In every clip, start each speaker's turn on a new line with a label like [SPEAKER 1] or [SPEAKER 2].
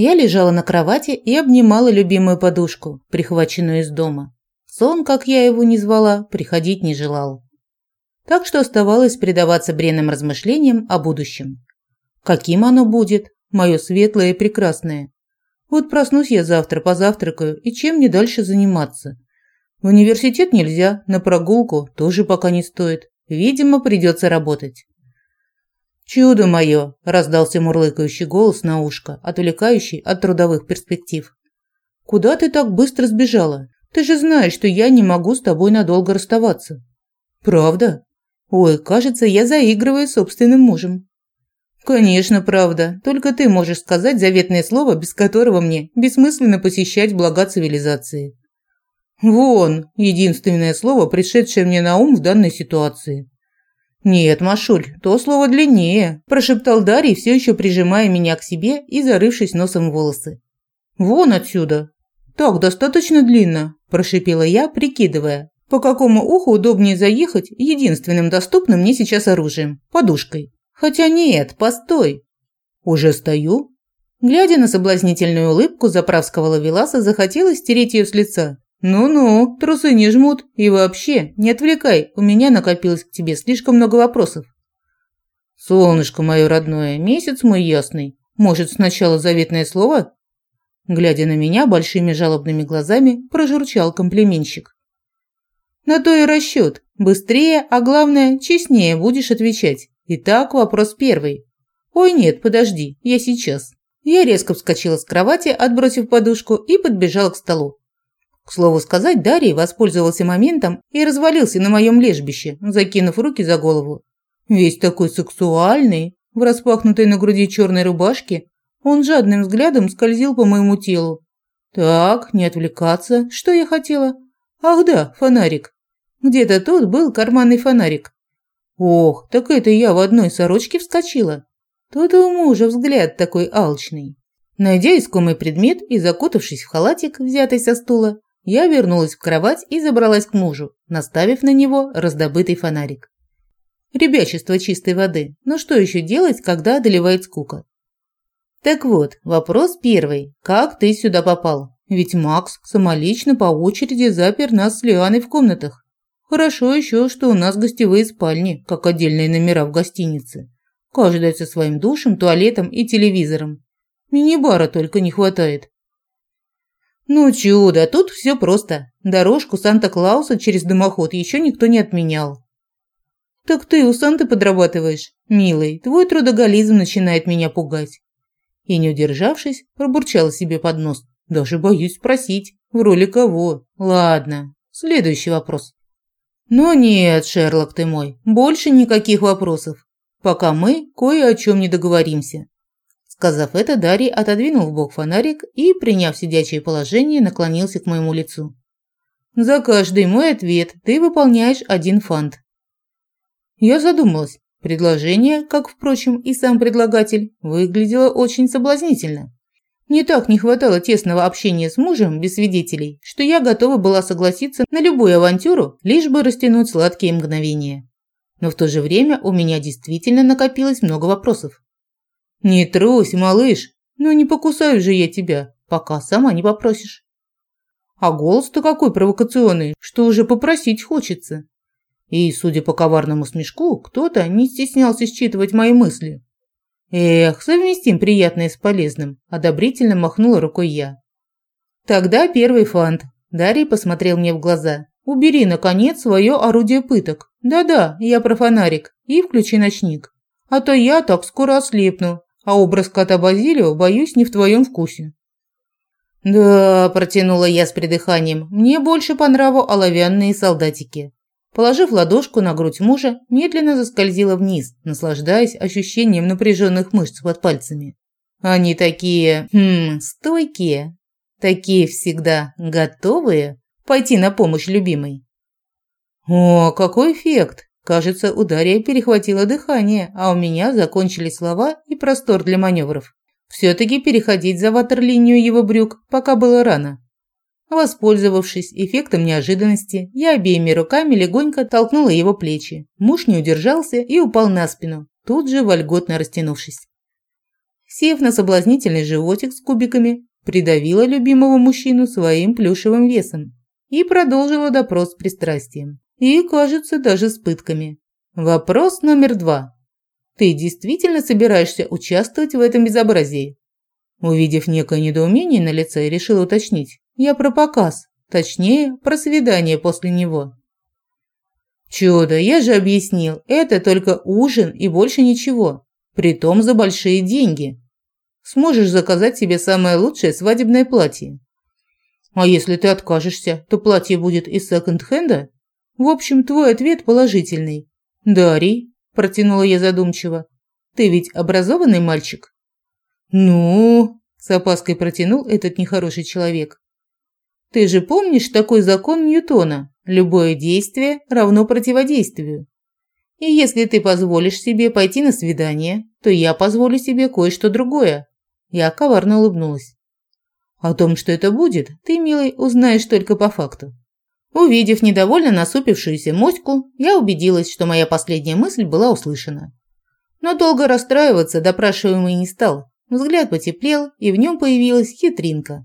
[SPEAKER 1] Я лежала на кровати и обнимала любимую подушку, прихваченную из дома. Сон, как я его не звала, приходить не желал. Так что оставалось предаваться бренным размышлениям о будущем. Каким оно будет, мое светлое и прекрасное? Вот проснусь я завтра, позавтракаю, и чем мне дальше заниматься? В университет нельзя, на прогулку тоже пока не стоит. Видимо, придется работать. «Чудо мое!» – раздался мурлыкающий голос на ушко, отвлекающий от трудовых перспектив. «Куда ты так быстро сбежала? Ты же знаешь, что я не могу с тобой надолго расставаться». «Правда?» «Ой, кажется, я заигрываю собственным мужем». «Конечно, правда. Только ты можешь сказать заветное слово, без которого мне бессмысленно посещать блага цивилизации». «Вон, единственное слово, пришедшее мне на ум в данной ситуации». «Нет, Машуль, то слово длиннее», – прошептал Дарий, все еще прижимая меня к себе и зарывшись носом в волосы. «Вон отсюда». «Так, достаточно длинно», – прошипела я, прикидывая, по какому уху удобнее заехать единственным доступным мне сейчас оружием – подушкой. Хотя нет, постой. Уже стою. Глядя на соблазнительную улыбку заправского лавеласа, захотелось стереть ее с лица. «Ну-ну, трусы не жмут. И вообще, не отвлекай, у меня накопилось к тебе слишком много вопросов». «Солнышко мое родное, месяц мой ясный. Может, сначала заветное слово?» Глядя на меня большими жалобными глазами, прожурчал комплименщик. «На то и расчет. Быстрее, а главное, честнее будешь отвечать. Итак, вопрос первый. Ой, нет, подожди, я сейчас». Я резко вскочила с кровати, отбросив подушку, и подбежала к столу. К слову сказать, Дарий воспользовался моментом и развалился на моем лежбище, закинув руки за голову. Весь такой сексуальный, в распахнутой на груди черной рубашке, он жадным взглядом скользил по моему телу. Так, не отвлекаться, что я хотела? Ах да, фонарик. Где-то тут был карманный фонарик. Ох, так это я в одной сорочке вскочила. Тут у мужа взгляд такой алчный. Найдя искомый предмет и закутавшись в халатик, взятый со стула, я вернулась в кровать и забралась к мужу, наставив на него раздобытый фонарик. Ребячество чистой воды. Но что еще делать, когда одолевает скука? Так вот, вопрос первый. Как ты сюда попал? Ведь Макс самолично по очереди запер нас с Лианой в комнатах. Хорошо еще, что у нас гостевые спальни, как отдельные номера в гостинице. Каждая со своим душем, туалетом и телевизором. Мини-бара только не хватает. Ну чудо, тут все просто. Дорожку Санта-Клауса через дымоход еще никто не отменял. Так ты у Санты подрабатываешь? Милый, твой трудоголизм начинает меня пугать. И не удержавшись, пробурчала себе под нос. Даже боюсь спросить, в роли кого? Ладно, следующий вопрос. Но нет, Шерлок ты мой, больше никаких вопросов, пока мы кое о чем не договоримся. Сказав это, Дарий отодвинул в бок фонарик и, приняв сидячее положение, наклонился к моему лицу. «За каждый мой ответ ты выполняешь один фант». Я задумалась. Предложение, как, впрочем, и сам предлагатель, выглядело очень соблазнительно. Не так не хватало тесного общения с мужем без свидетелей, что я готова была согласиться на любую авантюру, лишь бы растянуть сладкие мгновения. Но в то же время у меня действительно накопилось много вопросов. «Не трусь, малыш, ну не покусаю же я тебя, пока сама не попросишь». А голос-то какой провокационный, что уже попросить хочется. И, судя по коварному смешку, кто-то не стеснялся считывать мои мысли. Эх, совместим приятное с полезным, одобрительно махнула рукой я. Тогда первый фант. Дарий посмотрел мне в глаза. Убери, наконец, свое орудие пыток. Да-да, я про фонарик. И включи ночник. А то я так скоро ослепну, а образ кота Базилио, боюсь, не в твоем вкусе». «Да», – протянула я с придыханием, – «мне больше по нраву оловянные солдатики». Положив ладошку на грудь мужа, медленно заскользила вниз, наслаждаясь ощущением напряженных мышц под пальцами. Они такие, хм, стойкие, такие всегда готовые пойти на помощь любимой. О, какой эффект! Кажется, у Дарьи перехватило дыхание, а у меня закончились слова и простор для маневров. Все-таки переходить за ватерлинию его брюк пока было рано. Воспользовавшись эффектом неожиданности, я обеими руками легонько толкнула его плечи. Муж не удержался и упал на спину, тут же вольготно растянувшись. сев на соблазнительный животик с кубиками, придавила любимого мужчину своим плюшевым весом и продолжила допрос с пристрастием. И, кажется, даже с пытками. Вопрос номер два. Ты действительно собираешься участвовать в этом безобразии? Увидев некое недоумение на лице, решила уточнить. Я про показ, точнее, про свидание после него. Чудо, я же объяснил, это только ужин и больше ничего. Притом за большие деньги. Сможешь заказать себе самое лучшее свадебное платье. А если ты откажешься, то платье будет из секонд-хенда? В общем, твой ответ положительный. Дарий, протянула я задумчиво. Ты ведь образованный мальчик? Ну, с опаской протянул этот нехороший человек. Ты же помнишь такой закон Ньютона? Любое действие равно противодействию. И если ты позволишь себе пойти на свидание, то я позволю себе кое-что другое. Я коварно улыбнулась. О том, что это будет, ты, милый, узнаешь только по факту. Увидев недовольно насупившуюся моську, я убедилась, что моя последняя мысль была услышана. Но долго расстраиваться допрашиваемый не стал. Взгляд потеплел, и в нем появилась хитринка.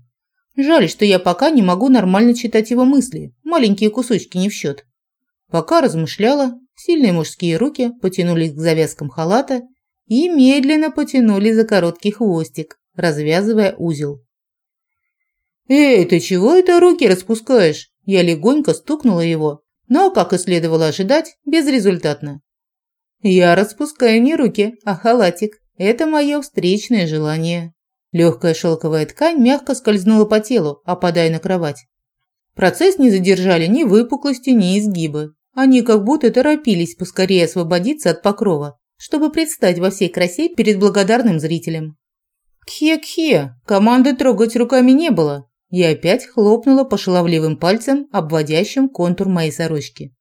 [SPEAKER 1] Жаль, что я пока не могу нормально читать его мысли, маленькие кусочки не в счет. Пока размышляла, сильные мужские руки потянулись к завязкам халата и медленно потянули за короткий хвостик, развязывая узел. «Эй, ты чего это руки распускаешь?» Я легонько стукнула его, но, как и следовало ожидать, безрезультатно. «Я распускаю не руки, а халатик. Это мое встречное желание». Легкая шелковая ткань мягко скользнула по телу, опадая на кровать. Процесс не задержали ни выпуклости, ни изгибы. Они как будто торопились поскорее освободиться от покрова, чтобы предстать во всей красе перед благодарным зрителем. Кхе-кхе, команды трогать руками не было. Я опять хлопнула по шаловливым пальцем, обводящим контур моей сорочки.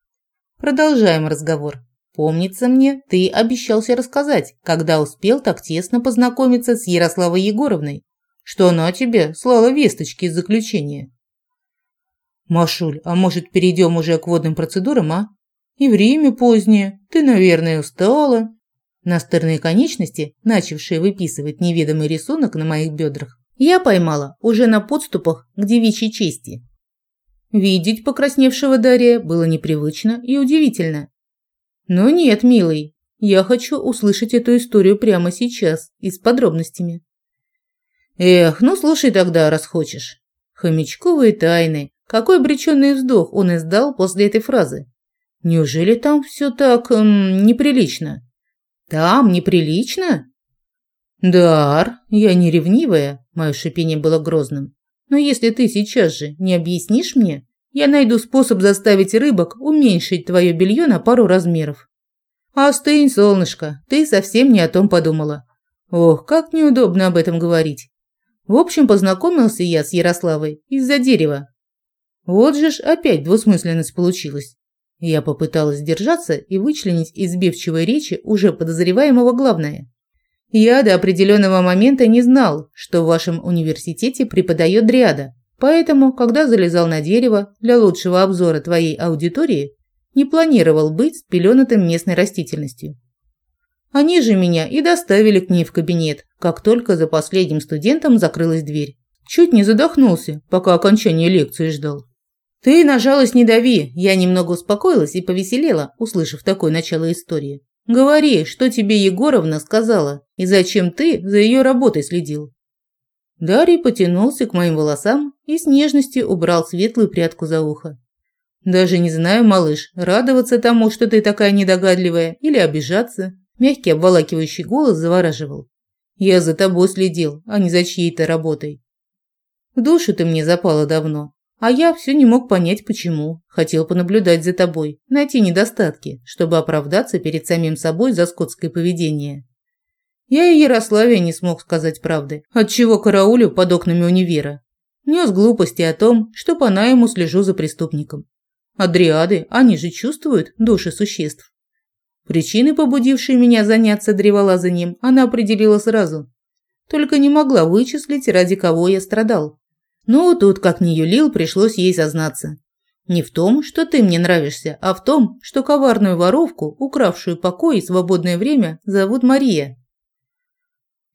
[SPEAKER 1] Продолжаем разговор. Помнится мне, ты обещался рассказать, когда успел так тесно познакомиться с Ярославой Егоровной, что она тебе слала весточки из заключения. Машуль, а может, перейдем уже к водным процедурам, а? И время позднее, ты, наверное, устала. Настырные конечности, начавшие выписывать неведомый рисунок на моих бедрах, я поймала уже на подступах к девичьей чести. Видеть покрасневшего Дария было непривычно и удивительно. Но нет, милый, я хочу услышать эту историю прямо сейчас и с подробностями. Эх, ну слушай тогда, раз хочешь. Хомячковые тайны. Какой обреченный вздох он издал после этой фразы. Неужели там все так эм, неприлично? Там неприлично? Дар, я не ревнивая, мое шипение было грозным. Но если ты сейчас же не объяснишь мне, я найду способ заставить рыбок уменьшить твое белье на пару размеров. Остынь, солнышко, ты совсем не о том подумала. Ох, как неудобно об этом говорить. В общем, познакомился я с Ярославой из-за дерева. Вот же ж опять двусмысленность получилась. Я попыталась сдержаться и вычленить из сбивчивой речи уже подозреваемого главное. Я до определенного момента не знал, что в вашем университете преподает дриада. Поэтому, когда залезал на дерево для лучшего обзора твоей аудитории, не планировал быть спеленатым местной растительностью. Они же меня и доставили к ней в кабинет, как только за последним студентом закрылась дверь. Чуть не задохнулся, пока окончание лекции ждал. Ты на жалость не дави, я немного успокоилась и повеселела, услышав такое начало истории. Говори, что тебе Егоровна сказала, и зачем ты за ее работой следил. Дарий потянулся к моим волосам и с нежностью убрал светлую прядку за ухо. «Даже не знаю, малыш, радоваться тому, что ты такая недогадливая, или обижаться?» Мягкий обволакивающий голос завораживал. «Я за тобой следил, а не за чьей-то работой. В душу ты мне запала давно, а я все не мог понять, почему. Хотел понаблюдать за тобой, найти недостатки, чтобы оправдаться перед самим собой за скотское поведение. Я и Ярославе не смог сказать правды, отчего караулю под окнами универа. Нес глупости о том, что по найму слежу за преступником. Адриады, они же чувствуют души существ. Причины, побудившие меня заняться древолазанием, она определила сразу. Только не могла вычислить, ради кого я страдал. Но тут, как ни юлил, пришлось ей сознаться. Не в том, что ты мне нравишься, а в том, что коварную воровку, укравшую покой и свободное время, зовут Мария.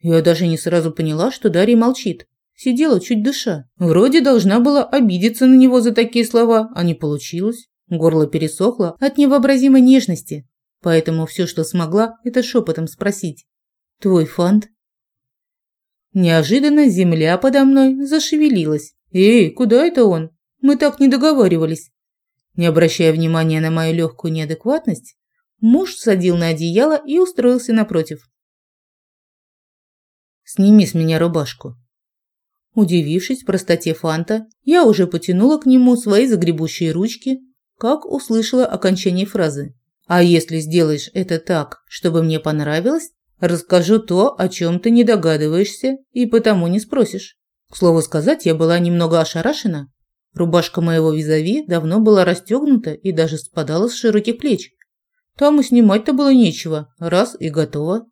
[SPEAKER 1] Я даже не сразу поняла, что Дарья молчит. Сидела чуть дыша. Вроде должна была обидеться на него за такие слова, а не получилось. Горло пересохло от невообразимой нежности, поэтому все, что смогла, это шепотом спросить. «Твой фант?» Неожиданно земля подо мной зашевелилась. «Эй, куда это он? Мы так не договаривались». Не обращая внимания на мою легкую неадекватность, муж садил на одеяло и устроился напротив. «Сними с меня рубашку». Удивившись простоте Фанта, я уже потянула к нему свои загребущие ручки, как услышала окончание фразы. «А если сделаешь это так, чтобы мне понравилось, расскажу то, о чем ты не догадываешься и потому не спросишь». К слову сказать, я была немного ошарашена. Рубашка моего визави давно была расстегнута и даже спадала с широких плеч. Там и снимать-то было нечего, раз и готово.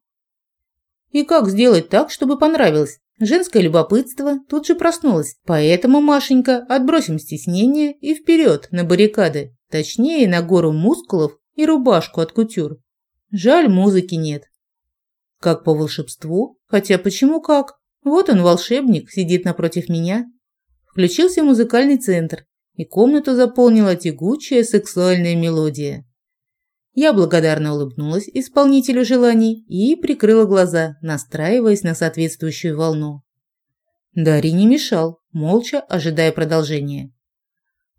[SPEAKER 1] И как сделать так, чтобы понравилось? Женское любопытство тут же проснулось. Поэтому, Машенька, отбросим стеснение и вперед на баррикады. Точнее, на гору мускулов и рубашку от кутюр. Жаль, музыки нет. Как по волшебству? Хотя почему как? Вот он, волшебник, сидит напротив меня. Включился музыкальный центр, и комнату заполнила тягучая сексуальная мелодия. Я благодарно улыбнулась исполнителю желаний и прикрыла глаза, настраиваясь на соответствующую волну. Дарий не мешал, молча ожидая продолжения.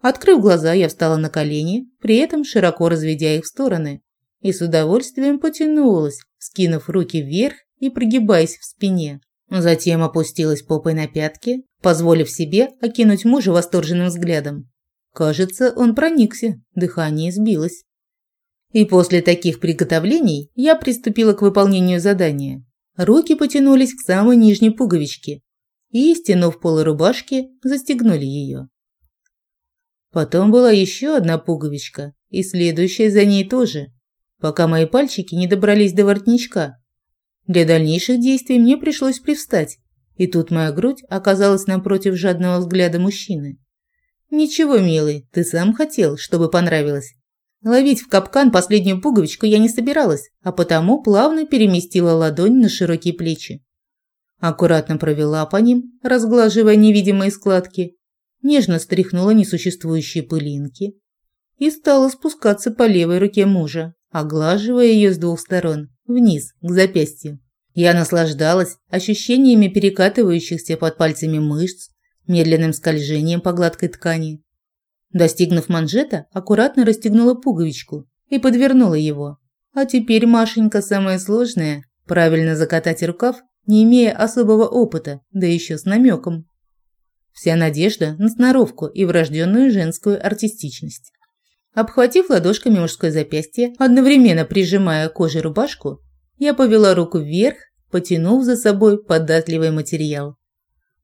[SPEAKER 1] Открыв глаза, я встала на колени, при этом широко разведя их в стороны, и с удовольствием потянулась, скинув руки вверх и прогибаясь в спине. Затем опустилась попой на пятки, позволив себе окинуть мужа восторженным взглядом. Кажется, он проникся, дыхание сбилось. И после таких приготовлений я приступила к выполнению задания. Руки потянулись к самой нижней пуговичке и, стянув полы рубашки, застегнули ее. Потом была еще одна пуговичка и следующая за ней тоже, пока мои пальчики не добрались до воротничка, для дальнейших действий мне пришлось привстать, и тут моя грудь оказалась напротив жадного взгляда мужчины. «Ничего, милый, ты сам хотел, чтобы понравилось». Ловить в капкан последнюю пуговичку я не собиралась, а потому плавно переместила ладонь на широкие плечи. Аккуратно провела по ним, разглаживая невидимые складки, нежно стряхнула несуществующие пылинки и стала спускаться по левой руке мужа, оглаживая ее с двух сторон вниз, к запястью. Я наслаждалась ощущениями перекатывающихся под пальцами мышц, медленным скольжением по гладкой ткани. Достигнув манжета, аккуратно расстегнула пуговичку и подвернула его. А теперь, Машенька, самое сложное – правильно закатать рукав, не имея особого опыта, да еще с намеком. Вся надежда на сноровку и врожденную женскую артистичность. Обхватив ладошками мужское запястье, одновременно прижимая коже рубашку, я повела руку вверх, потянув за собой податливый материал.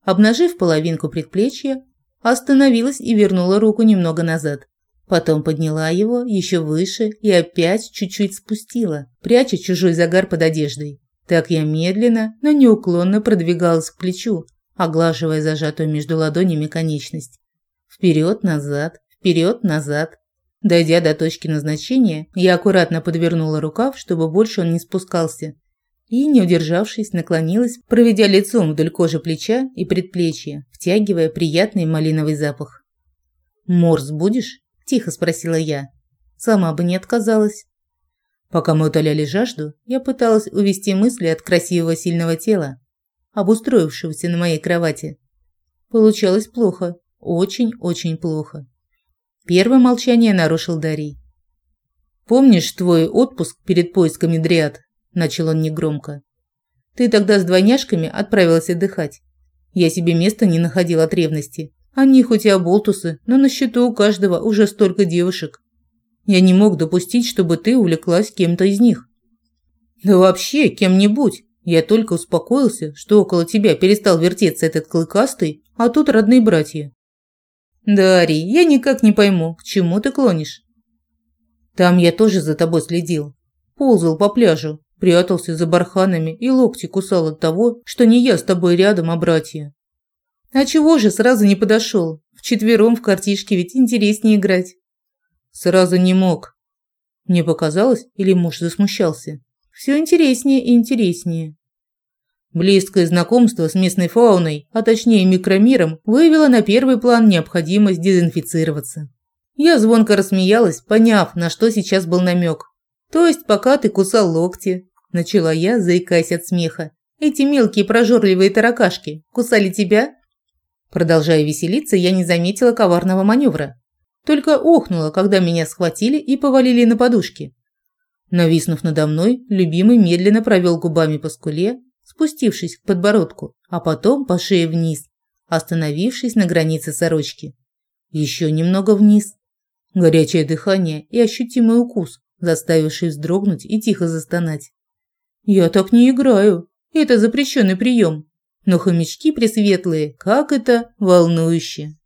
[SPEAKER 1] Обнажив половинку предплечья, остановилась и вернула руку немного назад. Потом подняла его еще выше и опять чуть-чуть спустила, пряча чужой загар под одеждой. Так я медленно, но неуклонно продвигалась к плечу, оглаживая зажатую между ладонями конечность. Вперед-назад, вперед-назад. Дойдя до точки назначения, я аккуратно подвернула рукав, чтобы больше он не спускался, и, не удержавшись, наклонилась, проведя лицом вдоль кожи плеча и предплечья, втягивая приятный малиновый запах. «Морс будешь?» – тихо спросила я. Сама бы не отказалась. Пока мы утоляли жажду, я пыталась увести мысли от красивого сильного тела, обустроившегося на моей кровати. Получалось плохо, очень-очень плохо. Первое молчание нарушил Дарий. «Помнишь твой отпуск перед поисками дриад?» – начал он негромко. «Ты тогда с двойняшками отправилась отдыхать. Я себе места не находил от ревности. Они хоть и оболтусы, но на счету у каждого уже столько девушек. Я не мог допустить, чтобы ты увлеклась кем-то из них. Да вообще, кем-нибудь. Я только успокоился, что около тебя перестал вертеться этот клыкастый, а тут родные братья. Дарий, я никак не пойму, к чему ты клонишь? Там я тоже за тобой следил. Ползал по пляжу, прятался за барханами и локти кусал от того, что не я с тобой рядом, а братья. А чего же сразу не подошел? Вчетвером в картишке ведь интереснее играть. Сразу не мог. Мне показалось, или муж засмущался. Все интереснее и интереснее. Близкое знакомство с местной фауной, а точнее микромиром, вывело на первый план необходимость дезинфицироваться. Я звонко рассмеялась, поняв, на что сейчас был намек. «То есть, пока ты кусал локти», – начала я, заикаясь от смеха, – «эти мелкие прожорливые таракашки кусали тебя?» Продолжая веселиться, я не заметила коварного маневра. Только охнула, когда меня схватили и повалили на подушки. Нависнув надо мной, любимый медленно провел губами по скуле, спустившись к подбородку, а потом по шее вниз, остановившись на границе сорочки. Еще немного вниз. Горячее дыхание и ощутимый укус, заставивший вздрогнуть и тихо застонать. «Я так не играю. Это запрещенный прием. Но хомячки пресветлые, как это волнующе!»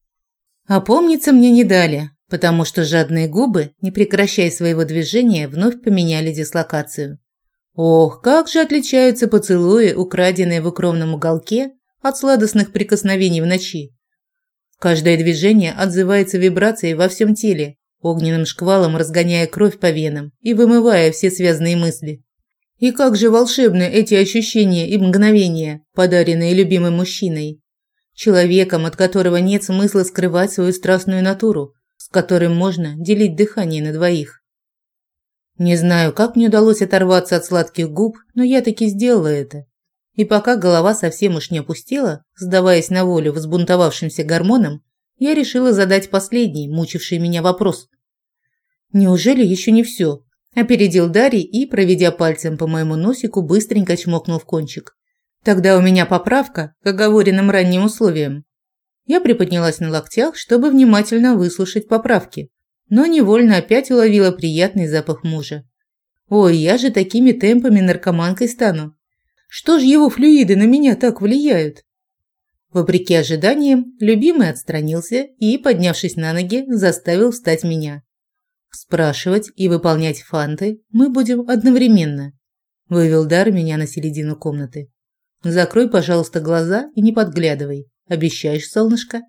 [SPEAKER 1] Опомниться мне не дали, потому что жадные губы, не прекращая своего движения, вновь поменяли дислокацию. Ох, как же отличаются поцелуи, украденные в укромном уголке, от сладостных прикосновений в ночи. Каждое движение отзывается вибрацией во всем теле, огненным шквалом разгоняя кровь по венам и вымывая все связанные мысли. И как же волшебны эти ощущения и мгновения, подаренные любимым мужчиной. Человеком, от которого нет смысла скрывать свою страстную натуру, с которым можно делить дыхание на двоих. Не знаю, как мне удалось оторваться от сладких губ, но я таки сделала это. И пока голова совсем уж не опустела, сдаваясь на волю взбунтовавшимся гормонам, я решила задать последний, мучивший меня вопрос. «Неужели еще не все?» Опередил Дарий и, проведя пальцем по моему носику, быстренько чмокнул в кончик. «Тогда у меня поправка к оговоренным ранним условиям». Я приподнялась на локтях, чтобы внимательно выслушать поправки но невольно опять уловила приятный запах мужа. Ой, я же такими темпами наркоманкой стану. Что ж его флюиды на меня так влияют? Вопреки ожиданиям, любимый отстранился и, поднявшись на ноги, заставил встать меня. Спрашивать и выполнять фанты мы будем одновременно. Вывел Дар меня на середину комнаты. Закрой, пожалуйста, глаза и не подглядывай. Обещаешь, солнышко?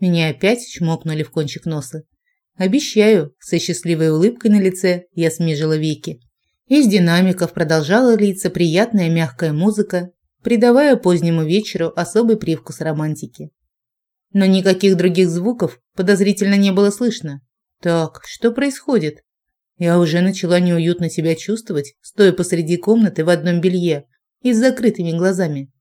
[SPEAKER 1] Меня опять чмокнули в кончик носа. «Обещаю», – со счастливой улыбкой на лице я смежила веки. Из динамиков продолжала литься приятная мягкая музыка, придавая позднему вечеру особый привкус романтики. Но никаких других звуков подозрительно не было слышно. Так, что происходит? Я уже начала неуютно себя чувствовать, стоя посреди комнаты в одном белье и с закрытыми глазами.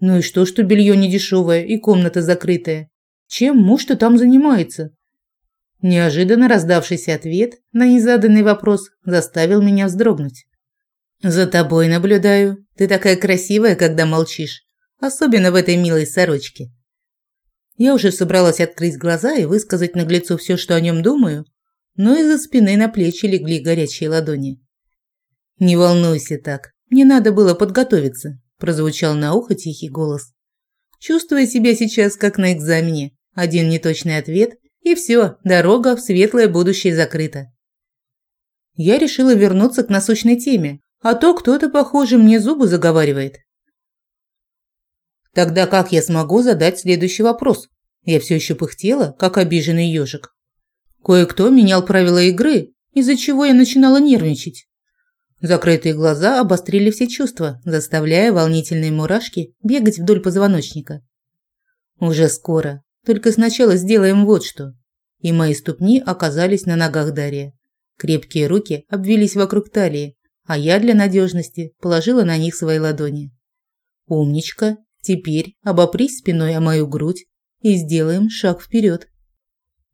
[SPEAKER 1] Ну и что, что белье не дешевое и комната закрытая? Чем муж-то там занимается? Неожиданно раздавшийся ответ на незаданный вопрос заставил меня вздрогнуть. «За тобой наблюдаю. Ты такая красивая, когда молчишь. Особенно в этой милой сорочке». Я уже собралась открыть глаза и высказать наглецу все, что о нем думаю, но из-за спины на плечи легли горячие ладони. «Не волнуйся так. Мне надо было подготовиться», – прозвучал на ухо тихий голос. Чувствуя себя сейчас как на экзамене, один неточный ответ – и все, дорога в светлое будущее закрыта. Я решила вернуться к насущной теме, а то кто-то, похоже, мне зубы заговаривает. Тогда как я смогу задать следующий вопрос? Я все еще пыхтела, как обиженный ежик. Кое-кто менял правила игры, из-за чего я начинала нервничать. Закрытые глаза обострили все чувства, заставляя волнительные мурашки бегать вдоль позвоночника. Уже скоро, только сначала сделаем вот что. И мои ступни оказались на ногах Дарья. Крепкие руки обвились вокруг талии, а я для надежности положила на них свои ладони. Умничка, теперь обопрись спиной о мою грудь и сделаем шаг вперед.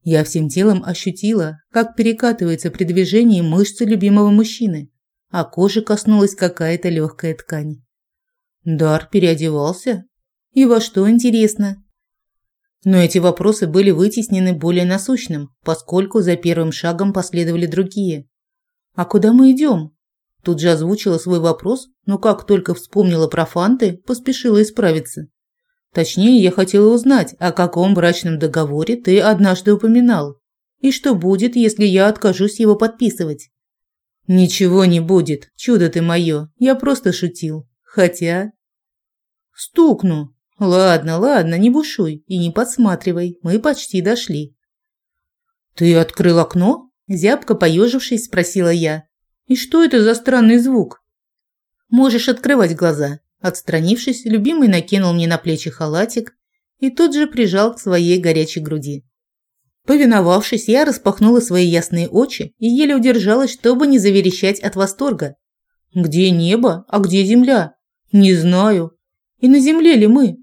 [SPEAKER 1] Я всем телом ощутила, как перекатывается при движении мышцы любимого мужчины, а кожи коснулась какая-то легкая ткань. Дар переодевался? И во что, интересно? Но эти вопросы были вытеснены более насущным, поскольку за первым шагом последовали другие. «А куда мы идем?» Тут же озвучила свой вопрос, но как только вспомнила про фанты, поспешила исправиться. Точнее, я хотела узнать, о каком брачном договоре ты однажды упоминал. И что будет, если я откажусь его подписывать? Ничего не будет, чудо ты мое, я просто шутил. Хотя... Стукну, Ладно, ладно, не бушуй и не подсматривай, мы почти дошли. Ты открыл окно? Зябко поежившись, спросила я. И что это за странный звук? Можешь открывать глаза. Отстранившись, любимый накинул мне на плечи халатик и тут же прижал к своей горячей груди. Повиновавшись, я распахнула свои ясные очи и еле удержалась, чтобы не заверещать от восторга. Где небо, а где земля? Не знаю. И на земле ли мы?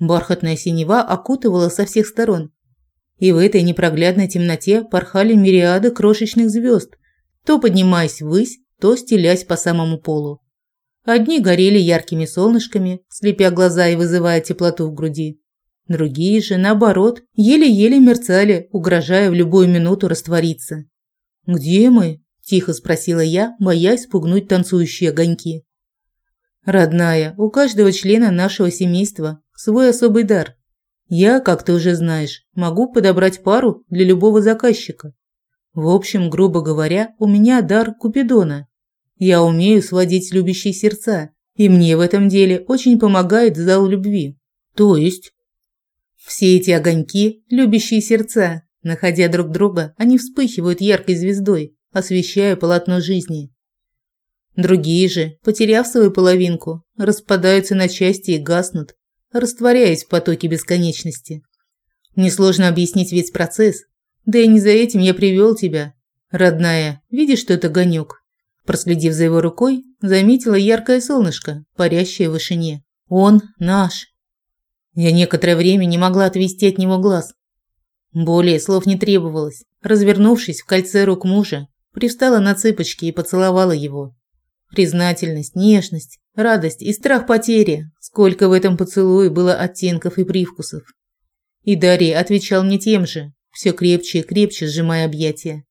[SPEAKER 1] Бархатная синева окутывала со всех сторон. И в этой непроглядной темноте порхали мириады крошечных звезд, то поднимаясь ввысь, то стелясь по самому полу. Одни горели яркими солнышками, слепя глаза и вызывая теплоту в груди. Другие же, наоборот, еле-еле мерцали, угрожая в любую минуту раствориться. «Где мы?» – тихо спросила я, боясь спугнуть танцующие огоньки. «Родная, у каждого члена нашего семейства свой особый дар. Я, как ты уже знаешь, могу подобрать пару для любого заказчика. В общем, грубо говоря, у меня дар Купидона. Я умею сводить любящие сердца, и мне в этом деле очень помогает зал любви. То есть все эти огоньки любящие сердца, находя друг друга, они вспыхивают яркой звездой, освещая полотно жизни. Другие же, потеряв свою половинку, распадаются на части и гаснут, растворяясь в потоке бесконечности. Несложно объяснить весь процесс, да и не за этим я привел тебя. Родная, видишь, что это огонек? Проследив за его рукой, заметила яркое солнышко, парящее в вышине. Он наш. Я некоторое время не могла отвести от него глаз. Более слов не требовалось. Развернувшись в кольце рук мужа, привстала на цыпочки и поцеловала его. Признательность, нежность, радость и страх потери. Сколько в этом поцелуе было оттенков и привкусов. И Дарья отвечал мне тем же, все крепче и крепче сжимая объятия.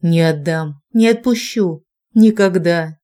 [SPEAKER 1] Не отдам, не отпущу. Никогда.